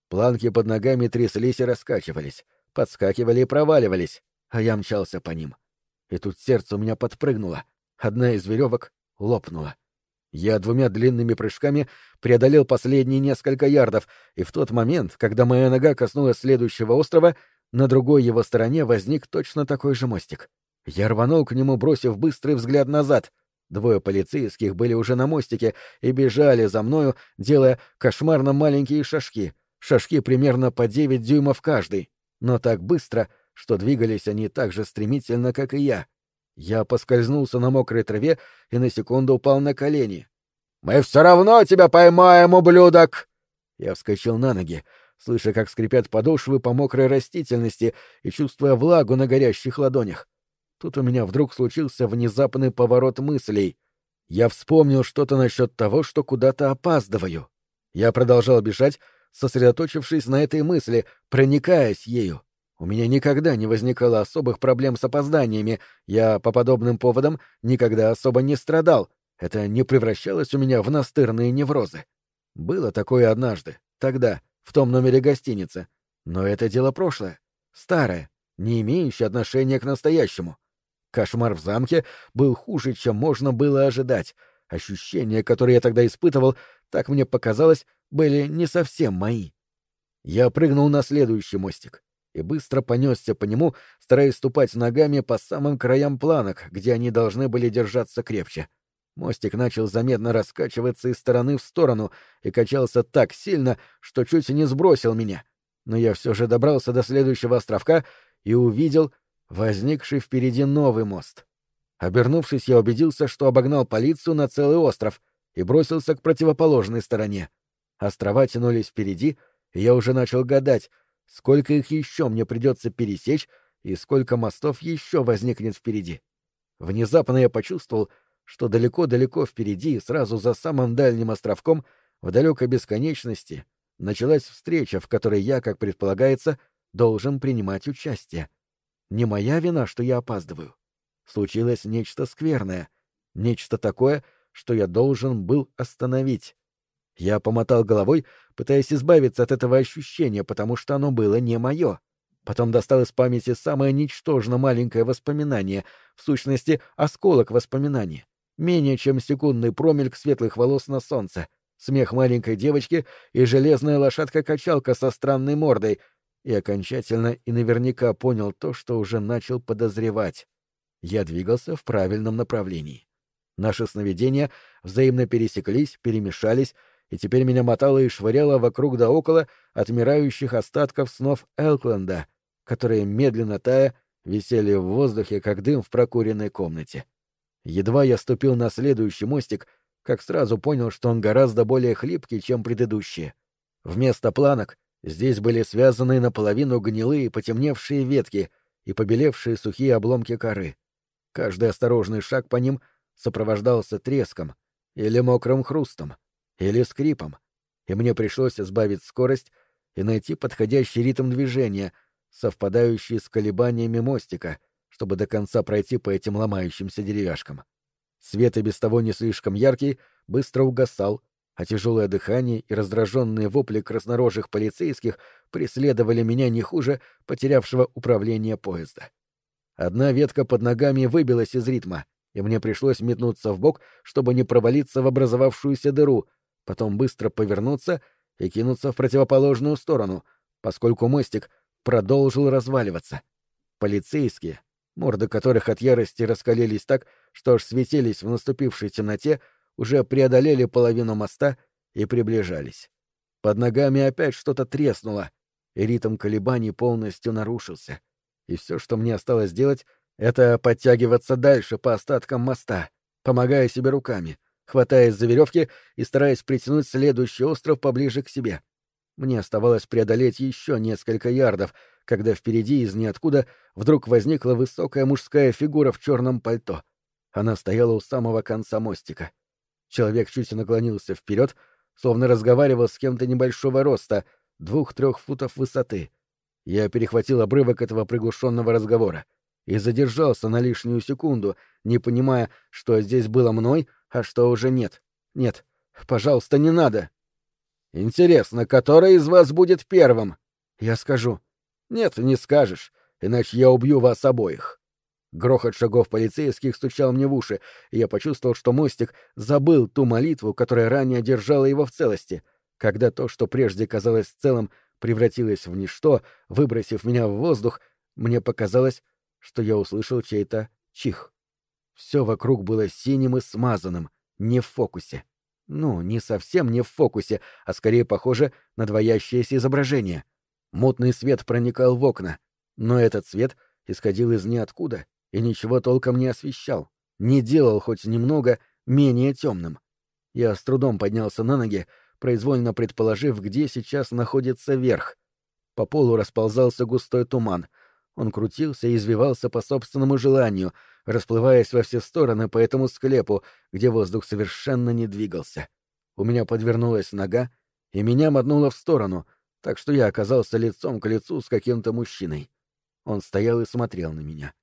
Планки под ногами тряслись и раскачивались, подскакивали и проваливались, а я мчался по ним. И тут сердце у меня подпрыгнуло, одна из веревок лопнула. Я двумя длинными прыжками преодолел последние несколько ярдов, и в тот момент, когда моя нога коснулась следующего острова, на другой его стороне возник точно такой же мостик. Я рванул к нему, бросив быстрый взгляд назад. Двое полицейских были уже на мостике и бежали за мною, делая кошмарно маленькие шажки, шажки примерно по девять дюймов каждый, но так быстро, что двигались они так же стремительно, как и я. Я поскользнулся на мокрой траве и на секунду упал на колени. «Мы все равно тебя поймаем, ублюдок!» Я вскочил на ноги, слыша, как скрипят подошвы по мокрой растительности и чувствуя влагу на горящих ладонях. Тут у меня вдруг случился внезапный поворот мыслей. Я вспомнил что-то насчет того, что куда-то опаздываю. Я продолжал бежать, сосредоточившись на этой мысли, проникаясь ею. У меня никогда не возникало особых проблем с опозданиями, я по подобным поводам никогда особо не страдал, это не превращалось у меня в настырные неврозы. Было такое однажды, тогда, в том номере гостиницы. Но это дело прошлое, старое, не имеющее отношения к настоящему. Кошмар в замке был хуже, чем можно было ожидать. Ощущения, которые я тогда испытывал, так мне показалось, были не совсем мои. Я прыгнул на следующий мостик и быстро понесся по нему, стараясь ступать ногами по самым краям планок, где они должны были держаться крепче. Мостик начал заметно раскачиваться из стороны в сторону и качался так сильно, что чуть не сбросил меня. Но я все же добрался до следующего островка и увидел возникший впереди новый мост. Обернувшись, я убедился, что обогнал полицию на целый остров и бросился к противоположной стороне. Острова тянулись впереди, и я уже начал гадать, сколько их еще мне придется пересечь и сколько мостов еще возникнет впереди. Внезапно я почувствовал, что далеко-далеко впереди, сразу за самым дальним островком, в далекой бесконечности, началась встреча, в которой я, как предполагается, должен принимать участие. Не моя вина, что я опаздываю. Случилось нечто скверное, нечто такое, что я должен был остановить. Я помотал головой, пытаясь избавиться от этого ощущения, потому что оно было не мое. Потом достал из памяти самое ничтожно маленькое воспоминание, в сущности, осколок воспоминания. Менее чем секундный промельк светлых волос на солнце, смех маленькой девочки и железная лошадка-качалка со странной мордой, и окончательно и наверняка понял то, что уже начал подозревать. Я двигался в правильном направлении. Наши сновидения взаимно пересеклись, перемешались, и теперь меня мотало и швыряло вокруг да около отмирающих остатков снов Элкленда, которые, медленно тая, висели в воздухе, как дым в прокуренной комнате. Едва я ступил на следующий мостик, как сразу понял, что он гораздо более хлипкий, чем предыдущие. Вместо планок здесь были связаны наполовину гнилые потемневшие ветки и побелевшие сухие обломки коры. Каждый осторожный шаг по ним сопровождался треском или мокрым хрустом или скрипом, и мне пришлось сбавить скорость и найти подходящий ритм движения, совпадающий с колебаниями мостика, чтобы до конца пройти по этим ломающимся деревяшкам. Свет и без того не слишком яркий быстро угасал, а тяжелое дыхание и раздраженные вопли краснорожих полицейских преследовали меня не хуже потерявшего управление поезда. Одна ветка под ногами выбилась из ритма, и мне пришлось метнуться в бок, чтобы не провалиться в образовавшуюся дыру, потом быстро повернуться и кинуться в противоположную сторону, поскольку мостик продолжил разваливаться. Полицейские, морды которых от ярости раскалились так, что аж светились в наступившей темноте, уже преодолели половину моста и приближались. Под ногами опять что-то треснуло, и ритм колебаний полностью нарушился. И все, что мне осталось делать, это подтягиваться дальше по остаткам моста, помогая себе руками — хватаясь за веревки и стараясь притянуть следующий остров поближе к себе. Мне оставалось преодолеть еще несколько ярдов, когда впереди из ниоткуда вдруг возникла высокая мужская фигура в черном пальто. Она стояла у самого конца мостика. Человек чуть наклонился вперед, словно разговаривал с кем-то небольшого роста, двух-трех футов высоты. Я перехватил обрывок этого приглушенного разговора и задержался на лишнюю секунду, не понимая, что здесь было мной, а что уже нет. Нет, пожалуйста, не надо. Интересно, который из вас будет первым? Я скажу. Нет, не скажешь, иначе я убью вас обоих. Грохот шагов полицейских стучал мне в уши, и я почувствовал, что мостик забыл ту молитву, которая ранее держала его в целости, когда то, что прежде казалось целым, превратилось в ничто, выбросив меня в воздух, мне показалось, что я услышал чей-то чих. Все вокруг было синим и смазанным, не в фокусе. Ну, не совсем не в фокусе, а скорее похоже на двоящееся изображение. Мутный свет проникал в окна, но этот свет исходил из ниоткуда и ничего толком не освещал, не делал хоть немного менее темным. Я с трудом поднялся на ноги, произвольно предположив, где сейчас находится верх. По полу расползался густой туман. Он крутился и извивался по собственному желанию, расплываясь во все стороны по этому склепу, где воздух совершенно не двигался. У меня подвернулась нога, и меня мотнуло в сторону, так что я оказался лицом к лицу с каким-то мужчиной. Он стоял и смотрел на меня.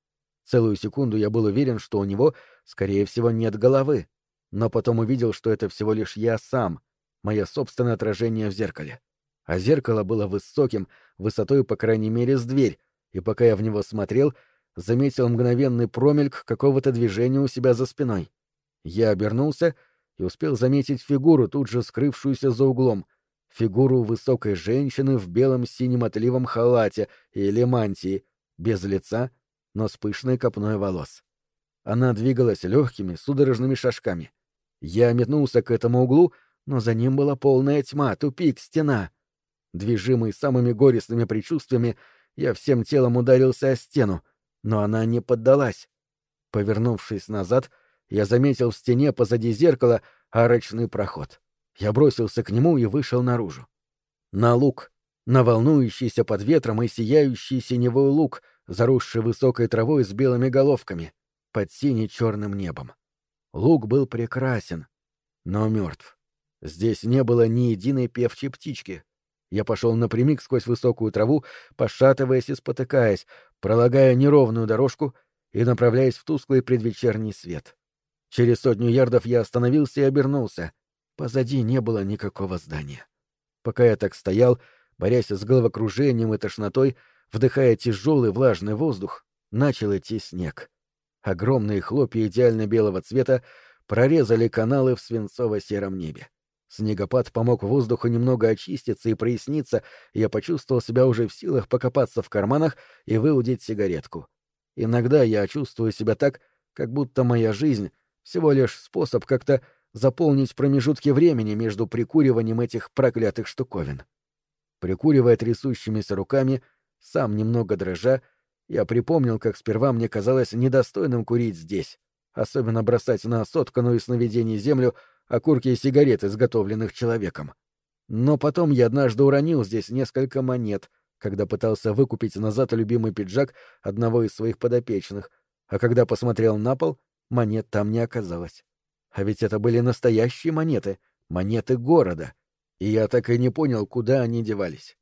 Целую секунду я был уверен, что у него, скорее всего, нет головы, но потом увидел, что это всего лишь я сам, мое собственное отражение в зеркале. А зеркало было высоким, высотой, по крайней мере, с дверь, и пока я в него смотрел, заметил мгновенный промельк какого-то движения у себя за спиной. Я обернулся и успел заметить фигуру, тут же скрывшуюся за углом, фигуру высокой женщины в белом синем отливом халате или мантии, без лица, но с пышной копной волос. Она двигалась легкими, судорожными шажками. Я метнулся к этому углу, но за ним была полная тьма, тупик, стена. Движимый самыми горестными предчувствиями, я всем телом ударился о стену, но она не поддалась. Повернувшись назад, я заметил в стене позади зеркала арочный проход. Я бросился к нему и вышел наружу. На луг, на волнующийся под ветром и сияющий синевой луг — заросший высокой травой с белыми головками, под сине-черным небом. Луг был прекрасен, но мертв. Здесь не было ни единой певчей птички. Я пошел напрямик сквозь высокую траву, пошатываясь и спотыкаясь, пролагая неровную дорожку и направляясь в тусклый предвечерний свет. Через сотню ярдов я остановился и обернулся. Позади не было никакого здания. Пока я так стоял, борясь с головокружением и тошнотой, вдыхая тяжелый влажный воздух, начал идти снег. Огромные хлопья идеально белого цвета прорезали каналы в свинцово-сером небе. Снегопад помог воздуху немного очиститься и проясниться, и я почувствовал себя уже в силах покопаться в карманах и выудить сигаретку. Иногда я чувствую себя так, как будто моя жизнь — всего лишь способ как-то заполнить промежутки времени между прикуриванием этих проклятых штуковин. Прикуривая трясущимися руками — сам немного дрожа, я припомнил, как сперва мне казалось недостойным курить здесь, особенно бросать на сотканную сновидений землю окурки сигарет, изготовленных человеком. Но потом я однажды уронил здесь несколько монет, когда пытался выкупить назад любимый пиджак одного из своих подопечных, а когда посмотрел на пол, монет там не оказалось. А ведь это были настоящие монеты, монеты города, и я так и не понял, куда они девались.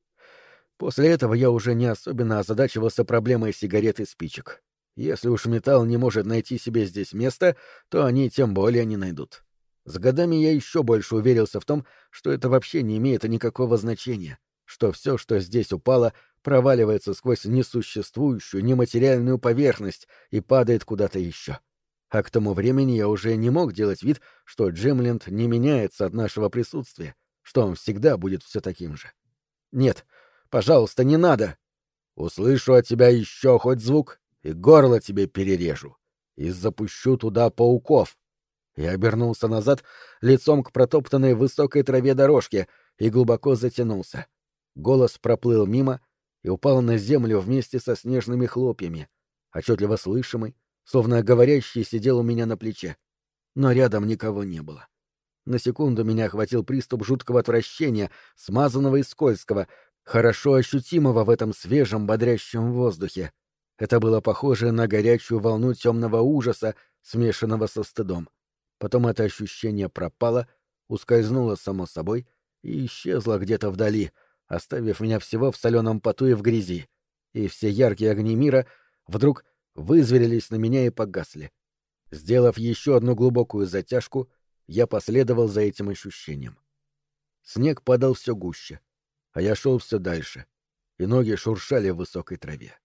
После этого я уже не особенно озадачивался проблемой сигарет и спичек. Если уж металл не может найти себе здесь место, то они тем более не найдут. С годами я еще больше уверился в том, что это вообще не имеет никакого значения, что все, что здесь упало, проваливается сквозь несуществующую нематериальную поверхность и падает куда-то еще. А к тому времени я уже не мог делать вид, что Джемленд не меняется от нашего присутствия, что он всегда будет все таким же. Нет, Пожалуйста, не надо. Услышу от тебя еще хоть звук, и горло тебе перережу. И запущу туда пауков. Я обернулся назад, лицом к протоптанной высокой траве дорожке, и глубоко затянулся. Голос проплыл мимо и упал на землю вместе со снежными хлопьями, отчетливо слышимый, словно говорящий сидел у меня на плече. Но рядом никого не было. На секунду меня охватил приступ жуткого отвращения, смазанного и скользкого, хорошо ощутимого в этом свежем бодрящем воздухе. Это было похоже на горячую волну темного ужаса, смешанного со стыдом. Потом это ощущение пропало, ускользнуло само собой и исчезло где-то вдали, оставив меня всего в соленом поту и в грязи. И все яркие огни мира вдруг вызверились на меня и погасли. Сделав еще одну глубокую затяжку, я последовал за этим ощущением. Снег падал все гуще, а я шел все дальше, и ноги шуршали в высокой траве.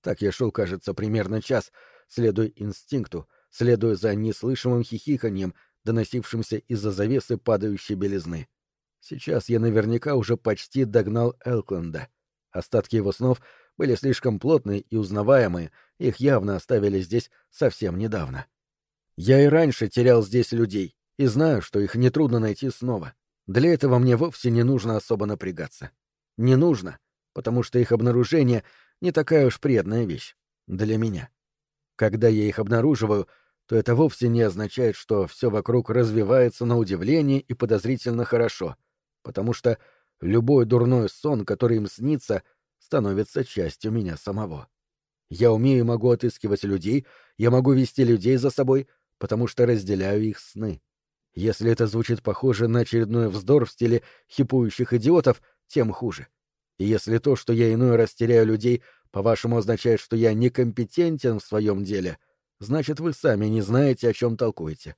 Так я шел, кажется, примерно час, следуя инстинкту, следуя за неслышимым хихиканьем, доносившимся из-за завесы падающей белизны. Сейчас я наверняка уже почти догнал Элкленда. Остатки его снов были слишком плотные и узнаваемые, их явно оставили здесь совсем недавно. Я и раньше терял здесь людей, и знаю, что их нетрудно найти снова. Для этого мне вовсе не нужно особо напрягаться. Не нужно, потому что их обнаружение не такая уж приятная вещь. Для меня. Когда я их обнаруживаю, то это вовсе не означает, что все вокруг развивается на удивление и подозрительно хорошо, потому что любой дурной сон, который им снится, становится частью меня самого. Я умею и могу отыскивать людей, я могу вести людей за собой, потому что разделяю их сны. Если это звучит похоже на очередной вздор в стиле хипующих идиотов, тем хуже. И если то, что я иной раз теряю людей, по-вашему означает, что я некомпетентен в своем деле, значит, вы сами не знаете, о чем толкуете.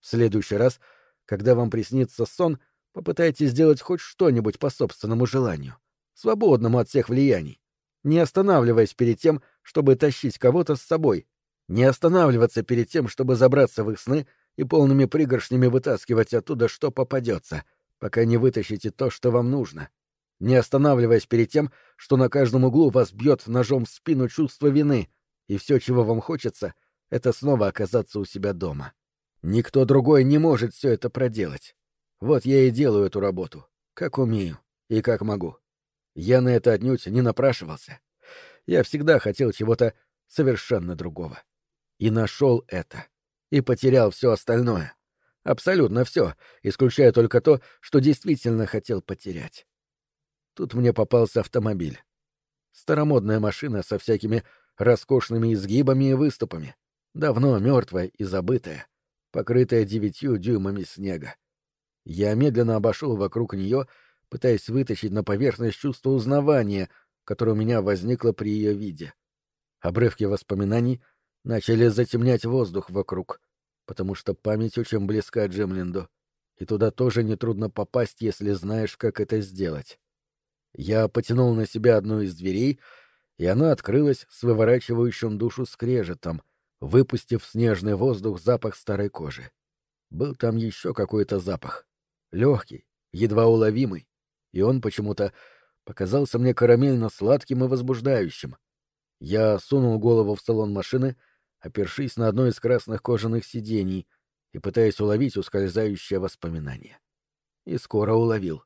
В следующий раз, когда вам приснится сон, попытайтесь сделать хоть что-нибудь по собственному желанию, свободному от всех влияний, не останавливаясь перед тем, чтобы тащить кого-то с собой, не останавливаться перед тем, чтобы забраться в их сны — и полными пригоршнями вытаскивать оттуда, что попадется, пока не вытащите то, что вам нужно, не останавливаясь перед тем, что на каждом углу вас бьет ножом в спину чувство вины, и все, чего вам хочется, это снова оказаться у себя дома. Никто другой не может все это проделать. Вот я и делаю эту работу, как умею и как могу. Я на это отнюдь не напрашивался. Я всегда хотел чего-то совершенно другого. И нашел это и потерял все остальное. Абсолютно все, исключая только то, что действительно хотел потерять. Тут мне попался автомобиль. Старомодная машина со всякими роскошными изгибами и выступами, давно мертвая и забытая, покрытая девятью дюймами снега. Я медленно обошел вокруг нее, пытаясь вытащить на поверхность чувство узнавания, которое у меня возникло при ее виде. Обрывки воспоминаний начали затемнять воздух вокруг, потому что память очень близка Джемлинду, и туда тоже нетрудно попасть, если знаешь, как это сделать. Я потянул на себя одну из дверей, и она открылась с выворачивающим душу скрежетом, выпустив в снежный воздух запах старой кожи. Был там еще какой-то запах. Легкий, едва уловимый, и он почему-то показался мне карамельно-сладким и возбуждающим. Я сунул голову в салон машины — опершись на одно из красных кожаных сидений и пытаясь уловить ускользающее воспоминание. И скоро уловил.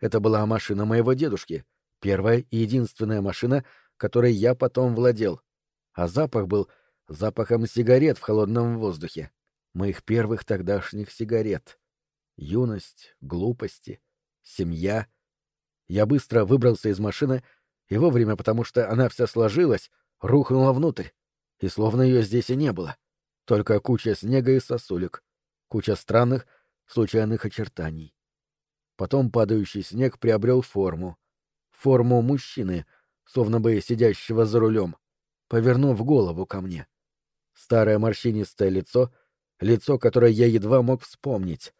Это была машина моего дедушки, первая и единственная машина, которой я потом владел. А запах был запахом сигарет в холодном воздухе. Моих первых тогдашних сигарет. Юность, глупости, семья. Я быстро выбрался из машины и вовремя, потому что она вся сложилась, рухнула внутрь и словно ее здесь и не было. Только куча снега и сосулек, куча странных, случайных очертаний. Потом падающий снег приобрел форму. Форму мужчины, словно бы сидящего за рулем, повернув голову ко мне. Старое морщинистое лицо, лицо, которое я едва мог вспомнить.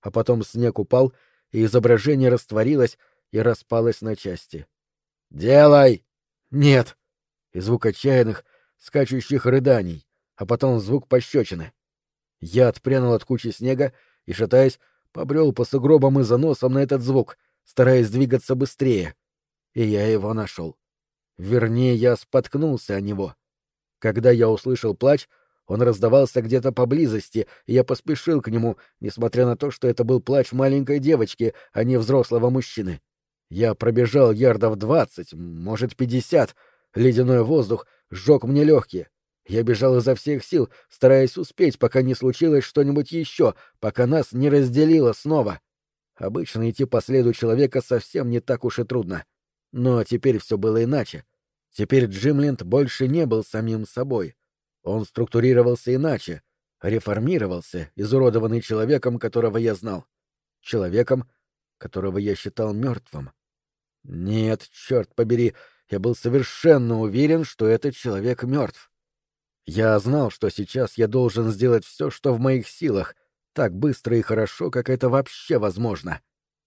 А потом снег упал, и изображение растворилось и распалось на части. «Делай!» «Нет!» И звук отчаянных, скачущих рыданий, а потом звук пощечины. Я отпрянул от кучи снега и, шатаясь, побрел по сугробам и заносам на этот звук, стараясь двигаться быстрее. И я его нашел. Вернее, я споткнулся о него. Когда я услышал плач, он раздавался где-то поблизости, и я поспешил к нему, несмотря на то, что это был плач маленькой девочки, а не взрослого мужчины. Я пробежал ярдов двадцать, может, пятьдесят. Ледяной воздух сжег мне легкие. Я бежал изо всех сил, стараясь успеть, пока не случилось что-нибудь еще, пока нас не разделило снова. Обычно идти по следу человека совсем не так уж и трудно. Но теперь все было иначе. Теперь Джимленд больше не был самим собой. Он структурировался иначе, реформировался, изуродованный человеком, которого я знал. Человеком, которого я считал мертвым. Нет, черт побери, я был совершенно уверен, что этот человек мертв. Я знал, что сейчас я должен сделать все, что в моих силах, так быстро и хорошо, как это вообще возможно.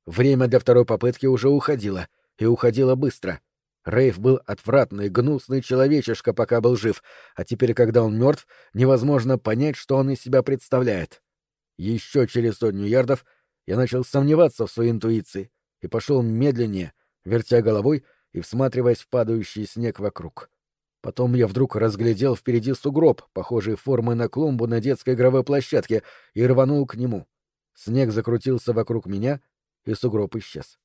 Время для второй попытки уже уходило, и уходило быстро. Рейв был отвратный, гнусный человечишка, пока был жив, а теперь, когда он мертв, невозможно понять, что он из себя представляет. Еще через сотню ярдов я начал сомневаться в своей интуиции и пошел медленнее, вертя головой и всматриваясь в падающий снег вокруг. Потом я вдруг разглядел впереди сугроб, похожий формой на клумбу на детской игровой площадке, и рванул к нему. Снег закрутился вокруг меня, и сугроб исчез.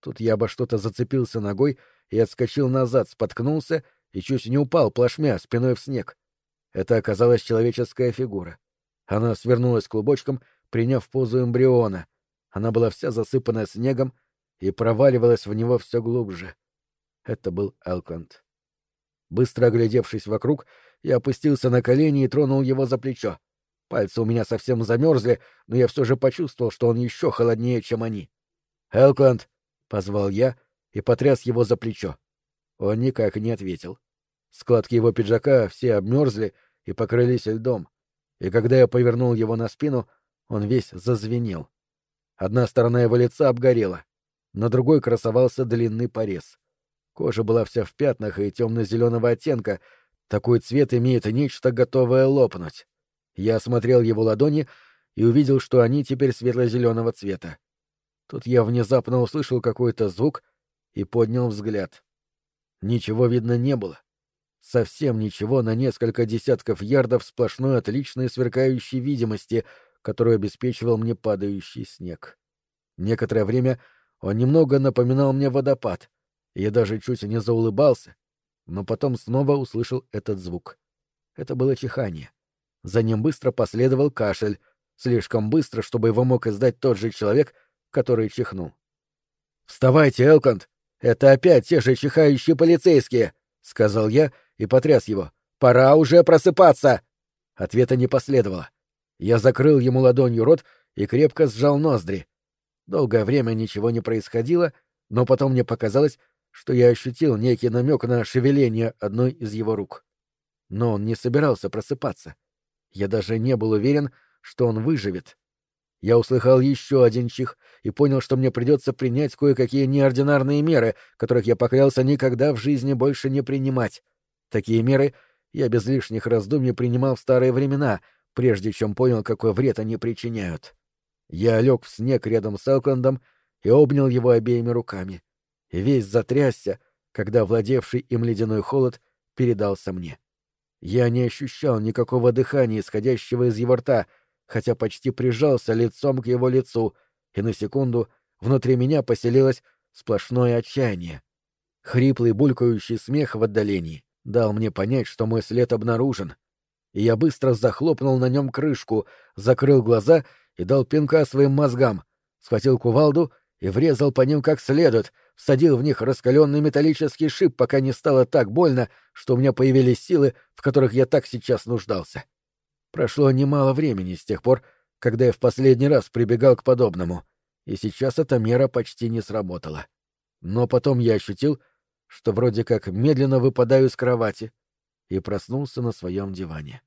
Тут я обо что-то зацепился ногой и отскочил назад, споткнулся и чуть не упал плашмя спиной в снег. Это оказалась человеческая фигура. Она свернулась клубочком, приняв позу эмбриона. Она была вся засыпана снегом и проваливалась в него все глубже. Это был Элконд. Быстро оглядевшись вокруг, я опустился на колени и тронул его за плечо. Пальцы у меня совсем замерзли, но я все же почувствовал, что он еще холоднее, чем они. «Элкланд!» — позвал я и потряс его за плечо. Он никак не ответил. Складки его пиджака все обмерзли и покрылись льдом, и когда я повернул его на спину, он весь зазвенел. Одна сторона его лица обгорела, на другой красовался длинный порез. Кожа была вся в пятнах и темно-зеленого оттенка. Такой цвет имеет нечто готовое лопнуть. Я осмотрел его ладони и увидел, что они теперь светло-зеленого цвета. Тут я внезапно услышал какой-то звук и поднял взгляд. Ничего видно не было. Совсем ничего на несколько десятков ярдов сплошной отличной сверкающей видимости, которую обеспечивал мне падающий снег. Некоторое время он немного напоминал мне водопад — я даже чуть не заулыбался, но потом снова услышал этот звук. Это было чихание. За ним быстро последовал кашель, слишком быстро, чтобы его мог издать тот же человек, который чихнул. «Вставайте, Элконд! Это опять те же чихающие полицейские!» — сказал я и потряс его. «Пора уже просыпаться!» Ответа не последовало. Я закрыл ему ладонью рот и крепко сжал ноздри. Долгое время ничего не происходило, но потом мне показалось, что я ощутил некий намек на шевеление одной из его рук. Но он не собирался просыпаться. Я даже не был уверен, что он выживет. Я услыхал еще один чих и понял, что мне придется принять кое-какие неординарные меры, которых я поклялся никогда в жизни больше не принимать. Такие меры я без лишних раздумий принимал в старые времена, прежде чем понял, какой вред они причиняют. Я лег в снег рядом с Элкландом и обнял его обеими руками и весь затрясся, когда владевший им ледяной холод передался мне. Я не ощущал никакого дыхания, исходящего из его рта, хотя почти прижался лицом к его лицу, и на секунду внутри меня поселилось сплошное отчаяние. Хриплый булькающий смех в отдалении дал мне понять, что мой след обнаружен, и я быстро захлопнул на нем крышку, закрыл глаза и дал пинка своим мозгам, схватил кувалду и врезал по ним как следует, всадил в них раскаленный металлический шип, пока не стало так больно, что у меня появились силы, в которых я так сейчас нуждался. Прошло немало времени с тех пор, когда я в последний раз прибегал к подобному, и сейчас эта мера почти не сработала. Но потом я ощутил, что вроде как медленно выпадаю из кровати, и проснулся на своем диване.